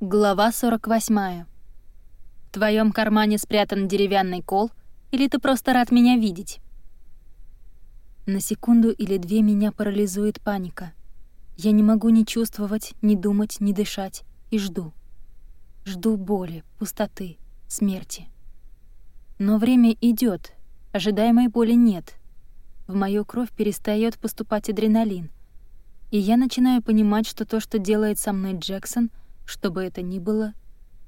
Глава 48. В твоем кармане спрятан деревянный кол, или ты просто рад меня видеть? На секунду или две меня парализует паника. Я не могу ни чувствовать, ни думать, ни дышать, и жду. Жду боли, пустоты, смерти. Но время идет, ожидаемой боли нет. В мою кровь перестает поступать адреналин, и я начинаю понимать, что то, что делает со мной Джексон — что бы это ни было,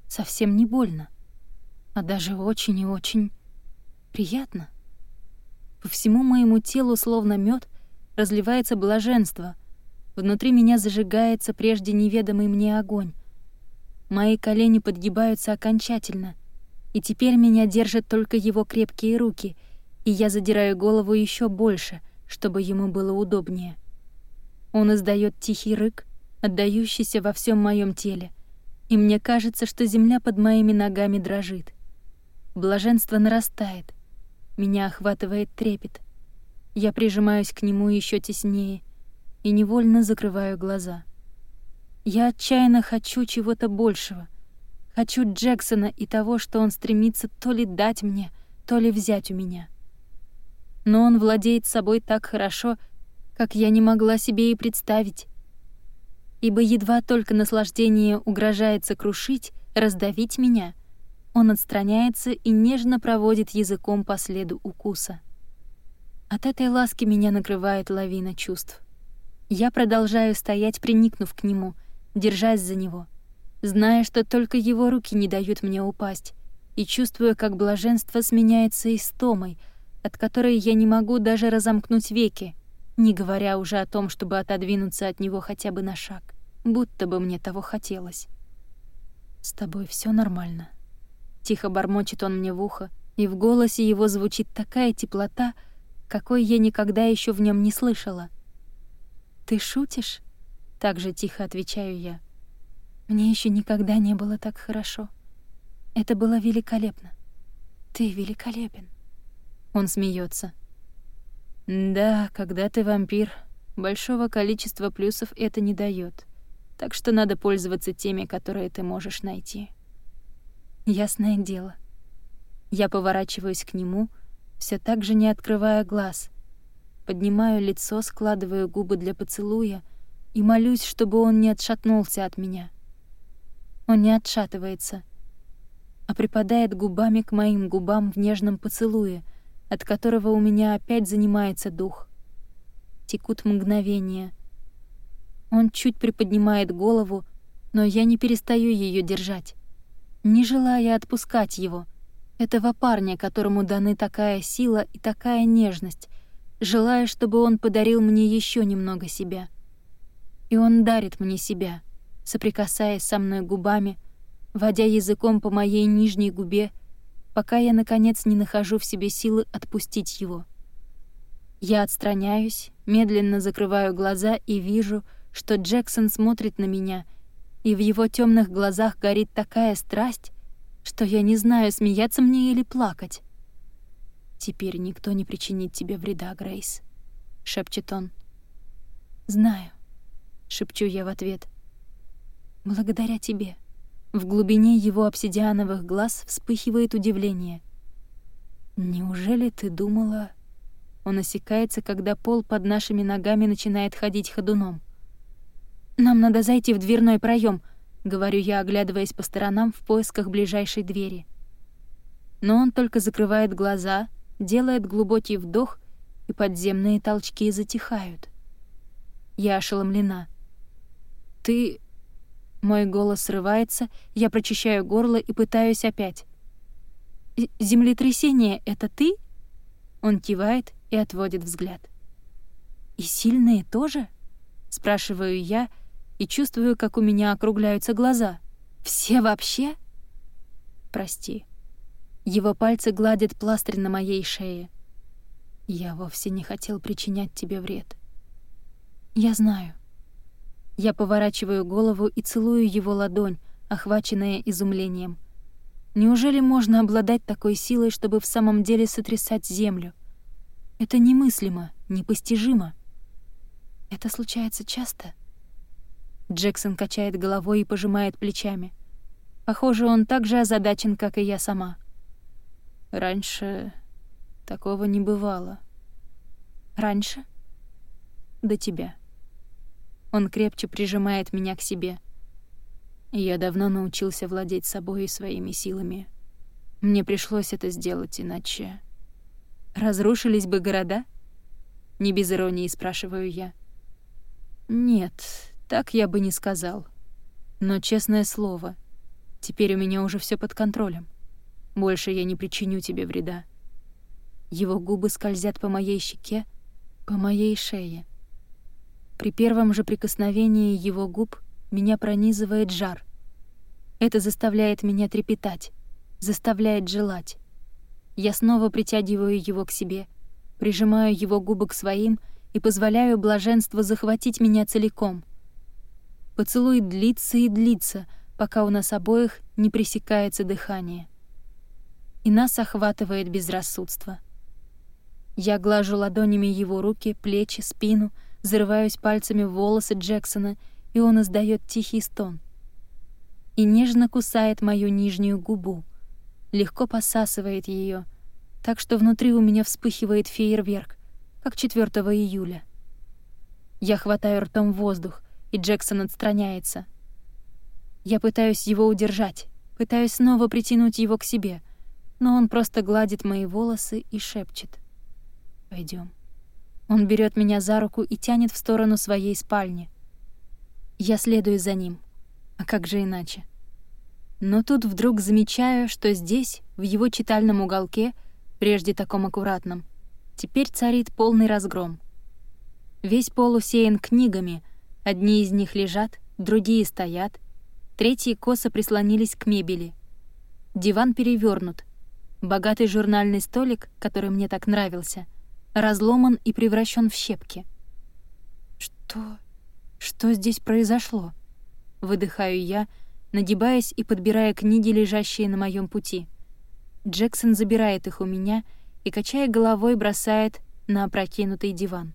совсем не больно, а даже очень и очень приятно. По всему моему телу, словно мед, разливается блаженство. Внутри меня зажигается прежде неведомый мне огонь. Мои колени подгибаются окончательно, и теперь меня держат только его крепкие руки, и я задираю голову еще больше, чтобы ему было удобнее. Он издает тихий рык, отдающийся во всем моем теле, и мне кажется, что земля под моими ногами дрожит. Блаженство нарастает, меня охватывает трепет. Я прижимаюсь к нему еще теснее и невольно закрываю глаза. Я отчаянно хочу чего-то большего. Хочу Джексона и того, что он стремится то ли дать мне, то ли взять у меня. Но он владеет собой так хорошо, как я не могла себе и представить ибо едва только наслаждение угрожает сокрушить, раздавить меня, он отстраняется и нежно проводит языком по следу укуса. От этой ласки меня накрывает лавина чувств. Я продолжаю стоять, приникнув к нему, держась за него, зная, что только его руки не дают мне упасть, и чувствуя, как блаженство сменяется истомой, от которой я не могу даже разомкнуть веки, не говоря уже о том, чтобы отодвинуться от него хотя бы на шаг. Будто бы мне того хотелось. «С тобой все нормально?» Тихо бормочет он мне в ухо, и в голосе его звучит такая теплота, какой я никогда еще в нем не слышала. «Ты шутишь?» — так же тихо отвечаю я. «Мне еще никогда не было так хорошо. Это было великолепно. Ты великолепен». Он смеется. Да, когда ты вампир, большого количества плюсов это не дает. Так что надо пользоваться теми, которые ты можешь найти. Ясное дело. Я поворачиваюсь к нему, все так же не открывая глаз. Поднимаю лицо, складываю губы для поцелуя и молюсь, чтобы он не отшатнулся от меня. Он не отшатывается, а припадает губами к моим губам в нежном поцелуе — от которого у меня опять занимается дух. Текут мгновения. Он чуть приподнимает голову, но я не перестаю ее держать. Не желая отпускать его, этого парня, которому даны такая сила и такая нежность, желая, чтобы он подарил мне еще немного себя. И он дарит мне себя, соприкасаясь со мной губами, водя языком по моей нижней губе пока я, наконец, не нахожу в себе силы отпустить его. Я отстраняюсь, медленно закрываю глаза и вижу, что Джексон смотрит на меня, и в его темных глазах горит такая страсть, что я не знаю, смеяться мне или плакать. «Теперь никто не причинит тебе вреда, Грейс», — шепчет он. «Знаю», — шепчу я в ответ. «Благодаря тебе». В глубине его обсидиановых глаз вспыхивает удивление. «Неужели ты думала...» Он осекается, когда пол под нашими ногами начинает ходить ходуном. «Нам надо зайти в дверной проем, говорю я, оглядываясь по сторонам в поисках ближайшей двери. Но он только закрывает глаза, делает глубокий вдох, и подземные толчки затихают. Я ошеломлена. «Ты... Мой голос срывается, я прочищаю горло и пытаюсь опять. «Землетрясение — это ты?» Он кивает и отводит взгляд. «И сильные тоже?» — спрашиваю я и чувствую, как у меня округляются глаза. «Все вообще?» «Прости». Его пальцы гладят пластырь на моей шее. «Я вовсе не хотел причинять тебе вред». «Я знаю». Я поворачиваю голову и целую его ладонь, охваченная изумлением. Неужели можно обладать такой силой, чтобы в самом деле сотрясать землю? Это немыслимо, непостижимо. Это случается часто. Джексон качает головой и пожимает плечами. Похоже, он так же озадачен, как и я сама. Раньше такого не бывало. Раньше? До тебя. Он крепче прижимает меня к себе. Я давно научился владеть собой и своими силами. Мне пришлось это сделать, иначе... Разрушились бы города? Не без иронии спрашиваю я. Нет, так я бы не сказал. Но честное слово, теперь у меня уже все под контролем. Больше я не причиню тебе вреда. Его губы скользят по моей щеке, по моей шее. При первом же прикосновении его губ меня пронизывает жар. Это заставляет меня трепетать, заставляет желать. Я снова притягиваю его к себе, прижимаю его губы к своим и позволяю блаженству захватить меня целиком. Поцелуй длится и длится, пока у нас обоих не пресекается дыхание. И нас охватывает безрассудство. Я глажу ладонями его руки, плечи, спину, зарываюсь пальцами в волосы Джексона, и он издает тихий стон. И нежно кусает мою нижнюю губу, легко посасывает ее, так что внутри у меня вспыхивает фейерверк, как 4 июля. Я хватаю ртом воздух, и Джексон отстраняется. Я пытаюсь его удержать, пытаюсь снова притянуть его к себе, но он просто гладит мои волосы и шепчет. Пойдем. Он берет меня за руку и тянет в сторону своей спальни. Я следую за ним. А как же иначе? Но тут вдруг замечаю, что здесь, в его читальном уголке, прежде таком аккуратном, теперь царит полный разгром. Весь пол усеян книгами, одни из них лежат, другие стоят, третьи косо прислонились к мебели. Диван перевернут. Богатый журнальный столик, который мне так нравился, разломан и превращен в щепки. Что... что здесь произошло? Выдыхаю я, — нагибаясь и подбирая книги, лежащие на моем пути. Джексон забирает их у меня и, качая головой, бросает на опрокинутый диван.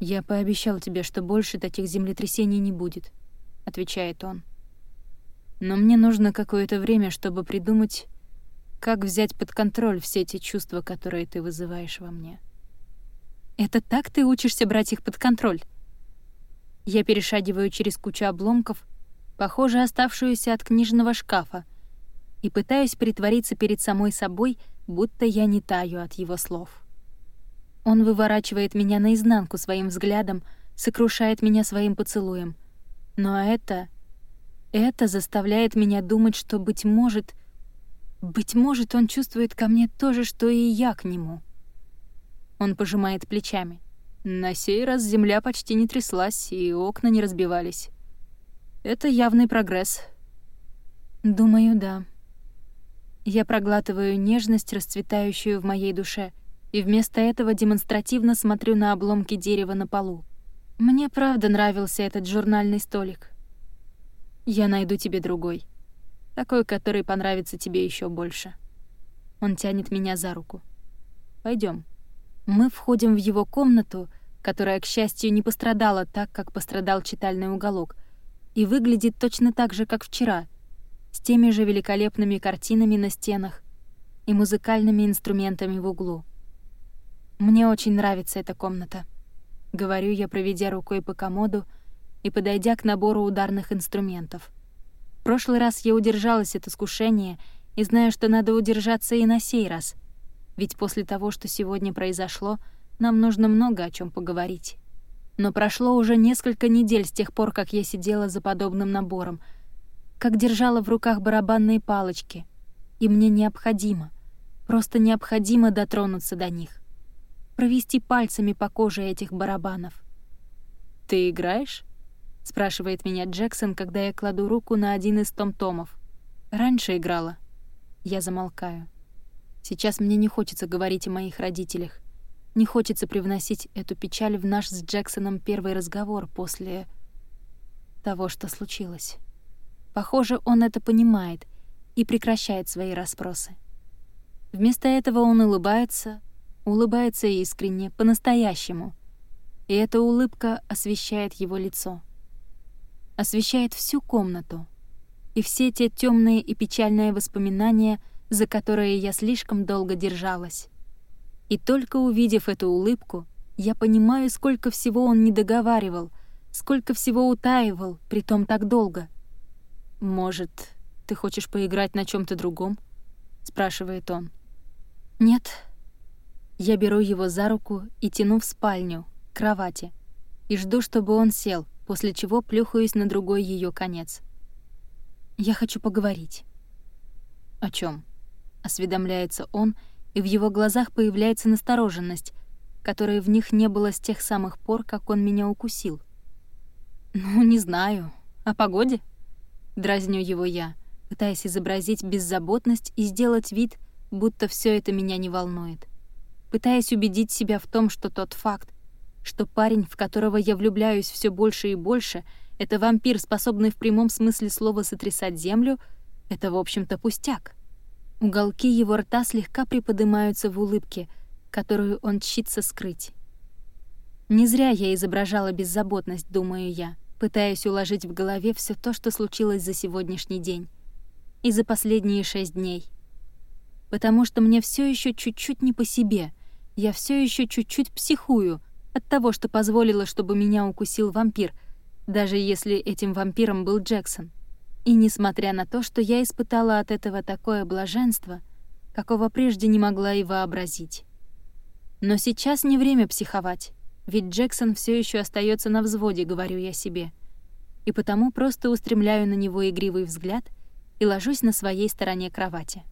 «Я пообещал тебе, что больше таких землетрясений не будет», — отвечает он. «Но мне нужно какое-то время, чтобы придумать, как взять под контроль все эти чувства, которые ты вызываешь во мне». «Это так ты учишься брать их под контроль?» Я перешагиваю через кучу обломков, похоже, оставшуюся от книжного шкафа, и пытаюсь притвориться перед самой собой, будто я не таю от его слов. Он выворачивает меня наизнанку своим взглядом, сокрушает меня своим поцелуем. Но это... это заставляет меня думать, что, быть может... Быть может, он чувствует ко мне то же, что и я к нему. Он пожимает плечами. На сей раз земля почти не тряслась, и окна не разбивались. Это явный прогресс. Думаю, да. Я проглатываю нежность, расцветающую в моей душе, и вместо этого демонстративно смотрю на обломки дерева на полу. Мне правда нравился этот журнальный столик. Я найду тебе другой. Такой, который понравится тебе еще больше. Он тянет меня за руку. Пойдем. Мы входим в его комнату, которая, к счастью, не пострадала так, как пострадал читальный уголок — и выглядит точно так же, как вчера, с теми же великолепными картинами на стенах и музыкальными инструментами в углу. «Мне очень нравится эта комната», — говорю я, проведя рукой по комоду и подойдя к набору ударных инструментов. Прошлый раз я удержалась от искушения и знаю, что надо удержаться и на сей раз, ведь после того, что сегодня произошло, нам нужно много о чем поговорить. Но прошло уже несколько недель с тех пор, как я сидела за подобным набором, как держала в руках барабанные палочки, и мне необходимо, просто необходимо дотронуться до них, провести пальцами по коже этих барабанов. «Ты играешь?» — спрашивает меня Джексон, когда я кладу руку на один из том-томов. «Раньше играла». Я замолкаю. Сейчас мне не хочется говорить о моих родителях. Не хочется привносить эту печаль в наш с Джексоном первый разговор после того, что случилось. Похоже, он это понимает и прекращает свои расспросы. Вместо этого он улыбается, улыбается искренне, по-настоящему. И эта улыбка освещает его лицо. Освещает всю комнату. и все те темные и печальные воспоминания, за которые я слишком долго держалась. И только увидев эту улыбку, я понимаю, сколько всего он не договаривал, сколько всего утаивал, притом так долго. «Может, ты хочешь поиграть на чем то другом?» — спрашивает он. «Нет». Я беру его за руку и тяну в спальню, к кровати, и жду, чтобы он сел, после чего плюхаюсь на другой ее конец. «Я хочу поговорить». «О чем? осведомляется он, и в его глазах появляется настороженность, которой в них не было с тех самых пор, как он меня укусил. «Ну, не знаю. О погоде?» Дразню его я, пытаясь изобразить беззаботность и сделать вид, будто все это меня не волнует. Пытаясь убедить себя в том, что тот факт, что парень, в которого я влюбляюсь все больше и больше, это вампир, способный в прямом смысле слова сотрясать землю, это, в общем-то, пустяк. Уголки его рта слегка приподнимаются в улыбке, которую он чится скрыть. Не зря я изображала беззаботность, думаю я, пытаясь уложить в голове все то, что случилось за сегодняшний день и за последние шесть дней. Потому что мне все еще чуть-чуть не по себе, я все еще чуть-чуть психую от того, что позволила, чтобы меня укусил вампир, даже если этим вампиром был Джексон. И несмотря на то, что я испытала от этого такое блаженство, какого прежде не могла и вообразить. Но сейчас не время психовать, ведь Джексон все еще остается на взводе, говорю я себе. И потому просто устремляю на него игривый взгляд и ложусь на своей стороне кровати.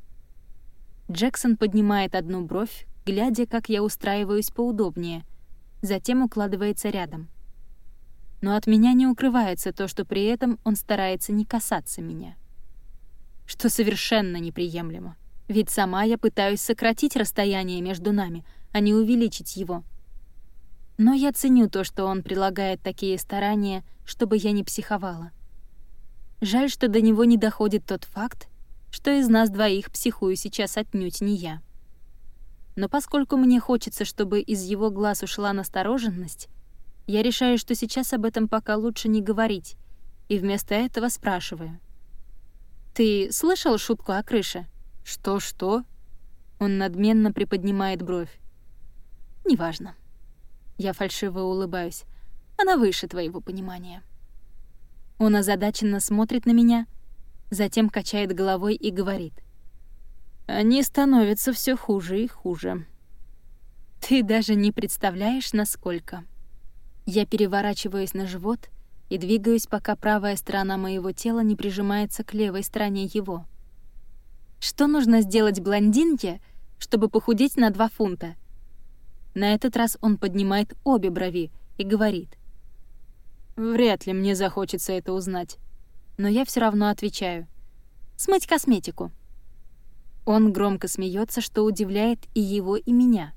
Джексон поднимает одну бровь, глядя, как я устраиваюсь поудобнее, затем укладывается рядом — но от меня не укрывается то, что при этом он старается не касаться меня. Что совершенно неприемлемо. Ведь сама я пытаюсь сократить расстояние между нами, а не увеличить его. Но я ценю то, что он прилагает такие старания, чтобы я не психовала. Жаль, что до него не доходит тот факт, что из нас двоих психую сейчас отнюдь не я. Но поскольку мне хочется, чтобы из его глаз ушла настороженность, я решаю, что сейчас об этом пока лучше не говорить, и вместо этого спрашиваю. «Ты слышал шутку о крыше?» «Что-что?» Он надменно приподнимает бровь. «Неважно». Я фальшиво улыбаюсь. Она выше твоего понимания. Он озадаченно смотрит на меня, затем качает головой и говорит. «Они становятся все хуже и хуже. Ты даже не представляешь, насколько...» Я переворачиваюсь на живот и двигаюсь, пока правая сторона моего тела не прижимается к левой стороне его. Что нужно сделать блондинке, чтобы похудеть на два фунта? На этот раз он поднимает обе брови и говорит. «Вряд ли мне захочется это узнать». Но я все равно отвечаю. «Смыть косметику». Он громко смеется, что удивляет и его, и меня.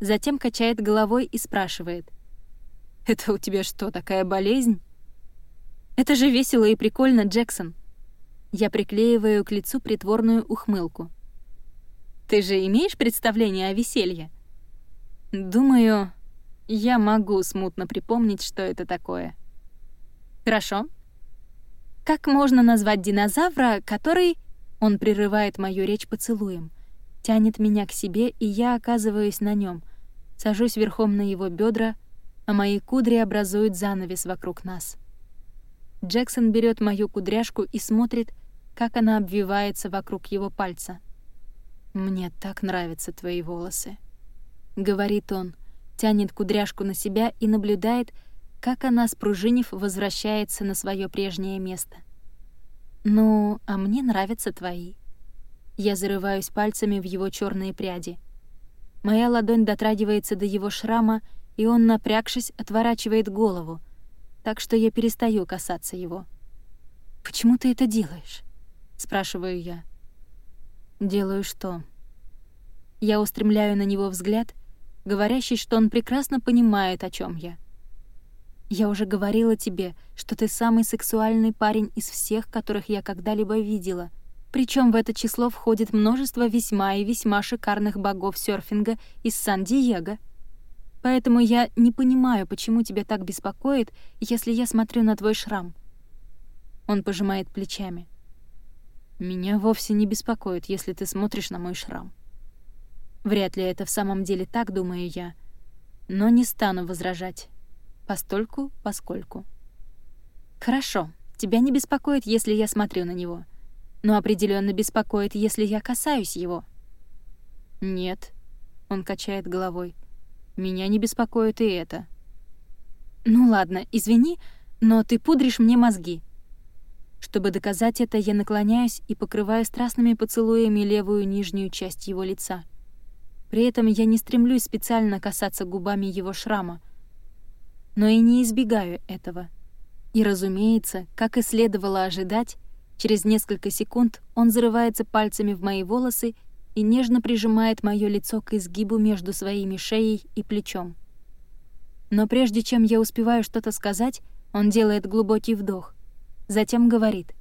Затем качает головой и спрашивает. Это у тебя что, такая болезнь? Это же весело и прикольно, Джексон. Я приклеиваю к лицу притворную ухмылку. Ты же имеешь представление о веселье? Думаю, я могу смутно припомнить, что это такое. Хорошо. Как можно назвать динозавра, который... Он прерывает мою речь поцелуем, тянет меня к себе, и я оказываюсь на нем, сажусь верхом на его бедра, а мои кудри образуют занавес вокруг нас. Джексон берет мою кудряшку и смотрит, как она обвивается вокруг его пальца. «Мне так нравятся твои волосы», — говорит он, тянет кудряшку на себя и наблюдает, как она, спружинив, возвращается на свое прежнее место. «Ну, а мне нравятся твои». Я зарываюсь пальцами в его черные пряди. Моя ладонь дотрагивается до его шрама, и он, напрягшись, отворачивает голову, так что я перестаю касаться его. «Почему ты это делаешь?» — спрашиваю я. «Делаю что?» Я устремляю на него взгляд, говорящий, что он прекрасно понимает, о чем я. «Я уже говорила тебе, что ты самый сексуальный парень из всех, которых я когда-либо видела», причем в это число входит множество весьма и весьма шикарных богов серфинга из Сан-Диего. Поэтому я не понимаю, почему тебя так беспокоит, если я смотрю на твой шрам». Он пожимает плечами. Меня вовсе не беспокоит, если ты смотришь на мой шрам. Вряд ли это в самом деле так, думаю я, но не стану возражать. Постольку, поскольку. Хорошо, тебя не беспокоит, если я смотрю на него, но определенно беспокоит, если я касаюсь его. Нет, он качает головой. Меня не беспокоит и это. Ну ладно, извини, но ты пудришь мне мозги. Чтобы доказать это, я наклоняюсь и покрываю страстными поцелуями левую нижнюю часть его лица. При этом я не стремлюсь специально касаться губами его шрама, но и не избегаю этого. И, разумеется, как и следовало ожидать, через несколько секунд он зарывается пальцами в мои волосы и нежно прижимает моё лицо к изгибу между своими шеей и плечом. Но прежде чем я успеваю что-то сказать, он делает глубокий вдох. Затем говорит.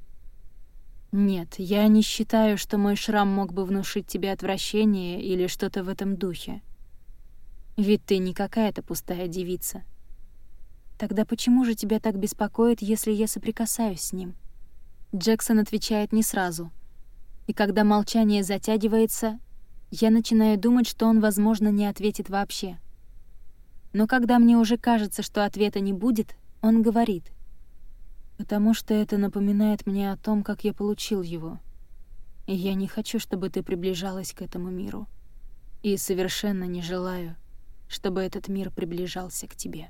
«Нет, я не считаю, что мой шрам мог бы внушить тебе отвращение или что-то в этом духе. Ведь ты не какая-то пустая девица. Тогда почему же тебя так беспокоит, если я соприкасаюсь с ним?» Джексон отвечает не сразу. И когда молчание затягивается, я начинаю думать, что он, возможно, не ответит вообще. Но когда мне уже кажется, что ответа не будет, он говорит. «Потому что это напоминает мне о том, как я получил его. И я не хочу, чтобы ты приближалась к этому миру. И совершенно не желаю, чтобы этот мир приближался к тебе».